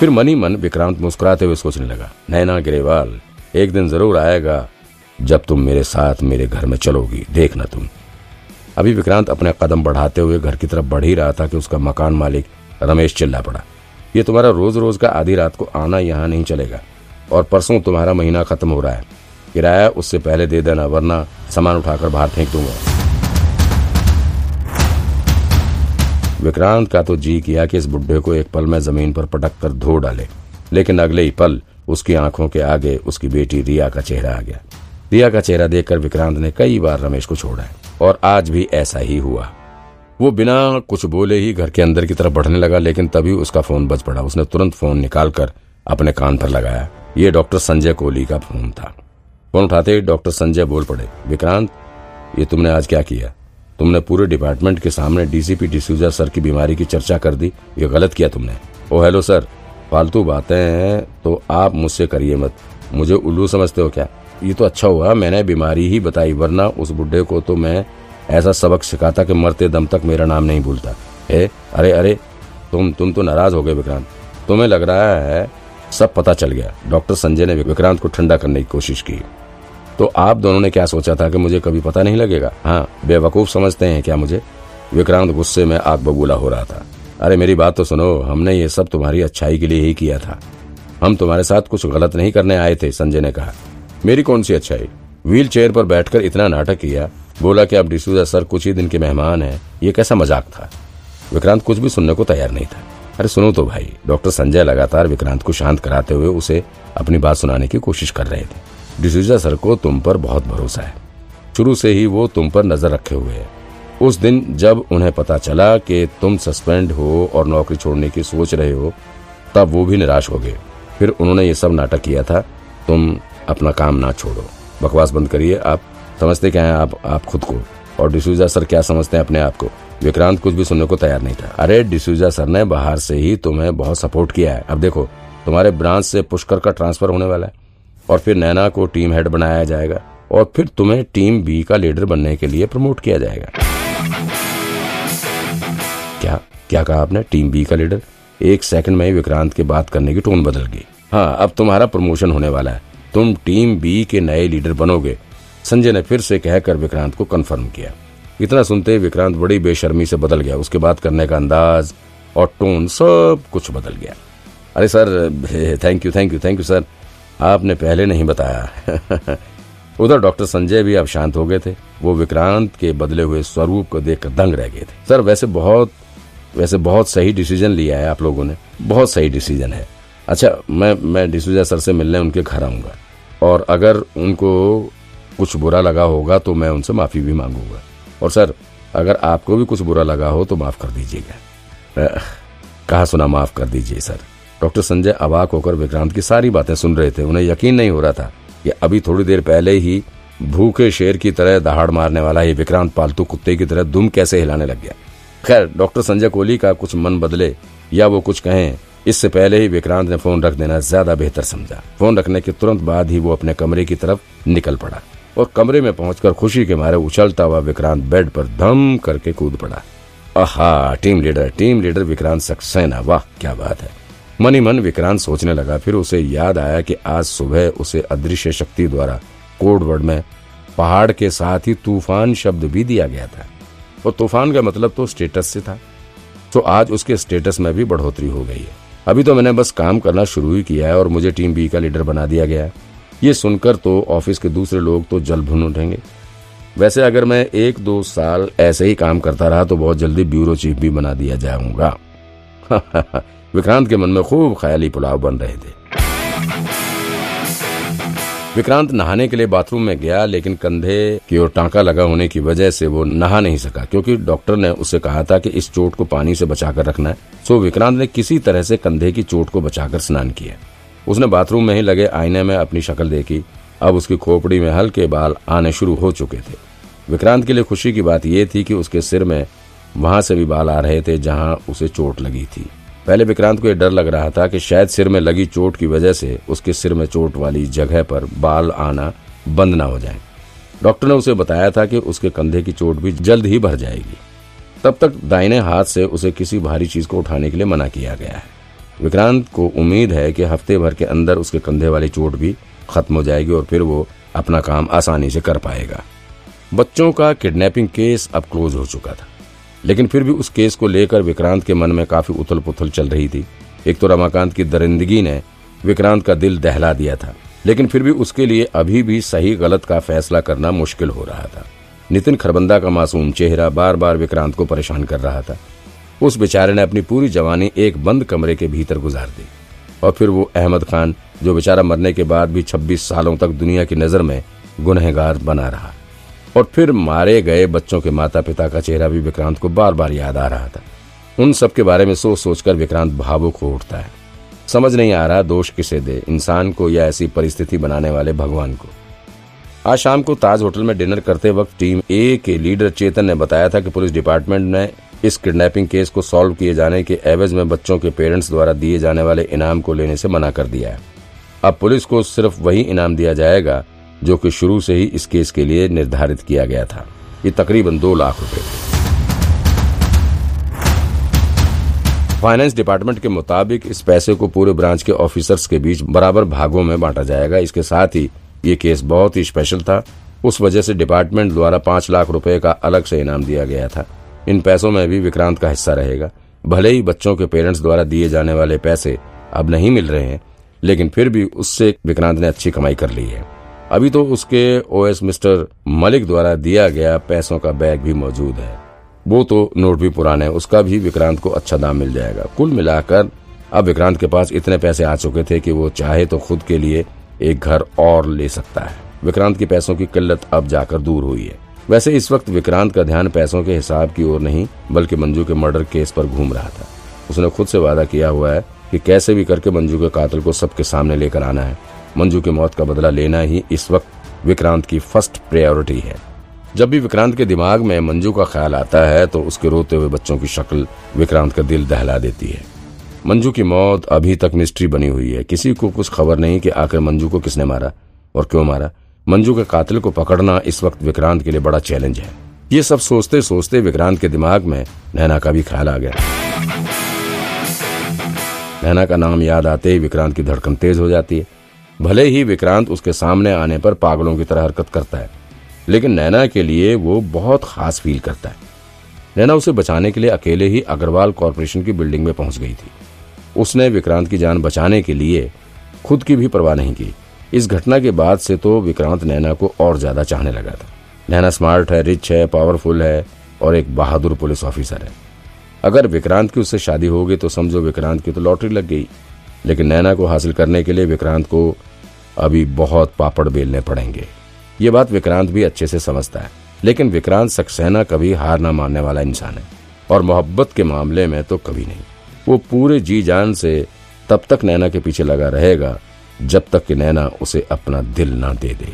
फिर मनी मन विक्रांत मुस्कुराते हुए सोचने लगा, नैना गिरेवाल, एक दिन ज़रूर आएगा जब तुम मेरे साथ मेरे घर में चलोगी देखना तुम। अभी विक्रांत अपने कदम बढ़ाते हुए घर की तरफ़ बढ़ ही रहा था कि उसका मकान मालिक रमेश चिल्ला पड़ा। ये तुम्हारा रोज रोज का आधी रात को आना यहाँ नहीं चलेगा, और परसों तुम्हारा महीना खत्म हो रहा है। किराया उससे पहले दे देना, वरना सामान उठाकर बाहर फेंक दूँगा। विक्रांत का तो जी किया कि इस बुढ़े को एक पल में ज़मीन पर पटक कर धो डाले, लेकिन अगले ही पल उसकी आँखों के आगे उसकी बेटी रिया का चेहरा आ गया। रिया का चेहरा देखकर विक्रांत ने कई बार रमेश को छोड़ा है, और आज भी ऐसा ही हुआ। वो बिना कुछ बोले ही घर के अंदर की तरफ़ बढ़ने लगा, लेकिन तभी उसका फ़ोन बज पड़ा। उसने तुरंत फ़ोन निकालकर अपने कान पर लगाया। ये डॉक्टर संजय कोहली का फ़ोन था। फ़ोन उठाते ही डॉक्टर संजय बोल पड़े, विक्रांत, ये तुमने आज क्या किया? तुमने पूरे डिपार्टमेंट के सामने डीसीपी डिसूजा सर की बीमारी की चर्चा कर दी। ये गलत किया तुमने। ओ, हेलो सर, फालतू बातें हैं तो आप मुझसे करिए मत। मुझे उल्लू समझते हो क्या? ये तो अच्छा हुआ, मैंने बीमारी ही बताई, वरना उस बुढ़े को तो मैं ऐसा सबक सिखाता कि मरते दम तक मेरा नाम नहीं भूलता। ए, अरे अरे, तुम तुम तो नाराज़ हो गए विक्रांत। तुम्हें लग रहा है सब पता चल गया। डॉक्टर संजय ने विक्रांत को ठंडा करने की कोशिश की। तो आप दोनों ने क्या सोचा था कि मुझे कभी पता नहीं लगेगा? हाँ बेवकूफ़ समझते हैं क्या मुझे? विक्रांत गुस्से में आग बबूला हो रहा था। अरे, मेरी बात तो सुनो, हमने ये सब तुम्हारी अच्छाई के लिए ही किया था। हम तुम्हारे साथ कुछ गलत नहीं करने आए थे, संजय ने कहा। मेरी कौन सी अच्छाई? व्हील चेयर पर बैठकर इतना नाटक किया, बोला कि अब डिसूजा सर कुछ ही दिन के मेहमान हैं, ये कैसा मज़ाक था? विक्रांत कुछ भी सुनने को तैयार नहीं था। अरे, सुनो तो भाई, डॉक्टर संजय लगातार विक्रांत को शांत कराते हुए उसे अपनी बात सुनाने की कोशिश कर रहे थे। डिसूजा सर को तुम पर बहुत भरोसा है। शुरू से ही वो तुम पर नज़र रखे हुए है। उस दिन जब उन्हें पता चला कि तुम सस्पेंड हो और नौकरी छोड़ने की सोच रहे हो, तब वो भी निराश हो गए। फिर उन्होंने ये सब नाटक किया था, तुम अपना काम ना छोड़ो। बकवास बंद करिए, आप समझते क्या है? आप आप खुद को। और डिसूजा सर क्या समझते हैं अपने आप को? विक्रांत कुछ भी सुनने को तैयार नहीं था। अरे, डिसूजा सर ने बाहर से ही तुम्हें बहुत सपोर्ट किया है। अब देखो, तुम्हारे ब्रांच से पुष्कर का ट्रांसफ़र होने वाला है। और फिर नैना को टीम हेड बनाया जाएगा और फिर तुम्हें टीम बी का लीडर बनने के लिए प्रमोट किया जाएगा। क्या क्या कहा आपने? टीम बी का लीडर? एक सेकंड में ही विक्रांत के बात करने की टोन बदल गई। हाँ अब तुम्हारा प्रमोशन होने वाला है। तुम टीम बी के नए लीडर बनोगे। संजय ने फिर से कहकर विक्रांत को कंफर्म किया। इतना सुनते ही विक्रांत बड़ी बेशर्मी से बदल गया। उसके बात करने का अंदाज और टोन सब कुछ बदल गया। अरे sir thank you thank you thank you sir आपने पहले नहीं बताया। उधर डॉक्टर संजय भी अब शांत हो गए थे। वो विक्रांत के बदले हुए स्वरूप को देखकर दंग रह गए थे। सर, वैसे बहुत वैसे बहुत सही डिसीज़न लिया है आप लोगों ने। बहुत सही डिसीज़न है। अच्छा मैं मैं डिसूजा सर से मिलने उनके घर आऊँगा। और अगर उनको कुछ बुरा लगा होगा तो मैं उनसे माफ़ी भी मांगूँगा। और सर, अगर आपको भी कुछ बुरा लगा हो तो माफ़ कर दीजिएगा। कहा सुना माफ़ कर दीजिए, सर। डॉक्टर संजय अबाक होकर विक्रांत की सारी बातें सुन रहे थे। उन्हें यकीन नहीं हो रहा था कि अभी थोड़ी देर पहले ही भूखे शेर की तरह दहाड़ मारने वाला ये विक्रांत पालतू कुत्ते की तरह दुम कैसे हिलाने लग गया। खैर, डॉक्टर संजय कोहली का कुछ मन बदले या वो कुछ कहें, इससे पहले ही विक्रांत ने फ़ोन रख देना ज़्यादा बेहतर समझा। फ़ोन रखने के तुरंत बाद ही वो अपने कमरे की तरफ़ निकल पड़ा और कमरे में पहुंचकर खुशी के मारे उछलता हुआ विक्रांत बेड पर धम करके कूद पड़ा। आहा, team leader team leader Vikrant Saxena, वाह, क्या बात है। मनी मन विक्रांत सोचने लगा, फिर उसे याद आया कि आज सुबह उसे अदृश्य शक्ति द्वारा कोड वर्ड में पहाड़ के साथ ही तूफ़ान शब्द भी दिया गया था। और तूफ़ान का मतलब तो स्टेटस से था। तो आज उसके स्टेटस में भी बढ़ोतरी हो गई है। अभी तो मैंने बस काम करना शुरू ही किया है और मुझे टीम बी का लीडर बना दिया गया है। ये सुनकर तो ऑफ़िस के दूसरे लोग तो जल भुन उठेंगे। वैसे अगर मैं एक दो साल ऐसे ही काम करता रहा तो बहुत जल्दी ब्यूरो चीफ भी बना दिया जाऊँगा। विक्रांत के मन में खूब ख्याली पुलाव बन रहे थे। विक्रांत नहाने के लिए बाथरूम में गया, लेकिन कंधे की ओर टांका लगा होने की वजह से वो नहा नहीं सका, क्योंकि डॉक्टर ने उसे कहा था कि इस चोट को पानी से बचाकर रखना है। सो विक्रांत ने किसी तरह से कंधे की चोट को बचाकर स्नान किया। उसने बाथरूम में ही लगे आईने में अपनी शक्ल देखी। अब उसकी खोपड़ी में हल्के बाल आने शुरू हो चुके थे। विक्रांत के लिए खुशी की बात यह थी कि उसके सिर में वहाँ से भी बाल आ रहे थे जहाँ उसे चोट लगी थी। पहले विक्रांत को यह डर लग रहा था कि शायद सिर में लगी चोट की वजह से उसके सिर में चोट वाली जगह पर बाल आना बंद ना हो जाए। डॉक्टर ने उसे बताया था कि उसके कंधे की चोट भी जल्द ही भर जाएगी। तब तक दाहिने हाथ से उसे किसी भारी चीज़ को उठाने के लिए मना किया गया है। विक्रांत को उम्मीद है कि हफ़्ते भर के अंदर उसके कंधे वाली चोट भी खत्म हो जाएगी और फिर वो अपना काम आसानी से कर पाएगा। बच्चों का किडनैपिंग केस अब क्लोज हो चुका था। लेकिन फिर भी उस केस को लेकर विक्रांत के मन में काफ़ी उथल पुथल चल रही थी। एक तो रमाकांत की दरिंदगी ने विक्रांत का दिल दहला दिया था, लेकिन फिर भी उसके लिए अभी भी सही गलत का फैसला करना मुश्किल हो रहा था। नितिन खरबंदा का मासूम चेहरा बार बार विक्रांत को परेशान कर रहा था। उस बेचारे ने अपनी पूरी जवानी एक बंद कमरे के भीतर गुजार दी। और फिर वो अहमद खान, जो बेचारा मरने के बाद भी 26 सालों तक दुनिया की नज़र में गुनहगार बना रहा। और फिर मारे गए बच्चों के माता पिता का चेहरा भी विक्रांत को बार बार याद आ रहा था। उन सब के बारे में सोच सोचकर विक्रांत भावुक हो उठता है। समझ नहीं आ रहा दोष किसे दे, इंसान को या ऐसी परिस्थिति बनाने वाले भगवान को। आज शाम को ताज होटल में डिनर करते वक्त टीम ए के लीडर चेतन ने बताया था कि पुलिस डिपार्टमेंट ने इस किडनैपिंग केस को सॉल्व किए जाने के एवज में बच्चों के पेरेंट्स द्वारा दिए जाने वाले इनाम को लेने से मना कर दिया है। अब पुलिस को सिर्फ़ वही इनाम दिया जाएगा जो कि शुरू से ही इस केस के लिए निर्धारित किया गया था। ये तकरीबन दो लाख रुपए। फाइनेंस डिपार्टमेंट के मुताबिक इस पैसे को पूरे ब्रांच के ऑफिसर्स के बीच बराबर भागों में बांटा जाएगा। इसके साथ ही ये केस बहुत ही स्पेशल था। उस वजह से डिपार्टमेंट द्वारा पाँच लाख रुपए का अलग से इनाम दिया गया था। इन पैसों में भी विक्रांत का हिस्सा रहेगा। भले ही बच्चों के पेरेंट्स द्वारा दिए जाने वाले पैसे अब नहीं मिल रहे हैं, लेकिन फिर भी उससे विक्रांत ने अच्छी कमाई कर ली है। अभी तो उसके ओएस मिस्टर मलिक द्वारा दिया गया पैसों का बैग भी मौजूद है। वो तो नोट भी पुराने उसका भी विक्रांत को अच्छा दाम मिल जाएगा। कुल मिलाकर, अब विक्रांत के पास इतने पैसे आ चुके थे कि वो चाहे तो खुद के लिए एक घर और ले सकता है। विक्रांत की पैसों की किल्लत अब जाकर दूर हुई है। वैसे इस वक्त विक्रांत का ध्यान पैसों के हिसाब की ओर नहीं, बल्कि मंजू के मर्डर केस पर घूम रहा था। उसने खुद से वादा किया हुआ है कि कैसे भी करके मंजू के कातिल को सबके सामने लेकर आना है। मंजू की मौत का बदला लेना ही इस वक्त विक्रांत की फ़र्स्ट प्रायोरिटी है। जब भी विक्रांत के दिमाग में मंजू का ख्याल आता है तो उसके रोते हुए बच्चों की शक्ल विक्रांत का दिल दहला देती है। मंजू की मौत अभी तक मिस्ट्री बनी हुई है। किसी को कुछ खबर नहीं कि आखिर मंजू को किसने मारा और क्यों मारा। मंजू के कातिल को पकड़ना इस वक्त विक्रांत के लिए बड़ा चैलेंज है। ये सब सोचते सोचते विक्रांत के दिमाग में नैना का भी ख्याल आ गया। नैना का नाम याद आते ही विक्रांत की धड़कन तेज हो जाती है। भले ही विक्रांत उसके सामने आने पर पागलों की तरह हरकत करता है, लेकिन नैना के लिए वो बहुत खास फील करता है। नैना उसे बचाने के लिए अकेले ही अग्रवाल कॉरपोरेशन की बिल्डिंग में पहुँच गई थी। उसने विक्रांत की जान बचाने के लिए खुद की भी परवाह नहीं की। इस घटना के बाद से तो विक्रांत नैना को और ज़्यादा चाहने लगा था। नैना स्मार्ट है रिच है पावरफुल है और एक बहादुर पुलिस ऑफिसर है। अगर विक्रांत की उससे शादी होगी तो समझो विक्रांत की तो लॉटरी लग गई। लेकिन नैना को हासिल करने के लिए विक्रांत को अभी बहुत पापड़ बेलने पड़ेंगे। ये बात विक्रांत भी अच्छे से समझता है, लेकिन विक्रांत सक्सेना कभी हार ना मानने वाला इंसान है, और मोहब्बत के मामले में तो कभी नहीं। वो पूरे जी जान से तब तक नैना के पीछे लगा रहेगा, जब तक कि नैना उसे अपना दिल ना दे दे।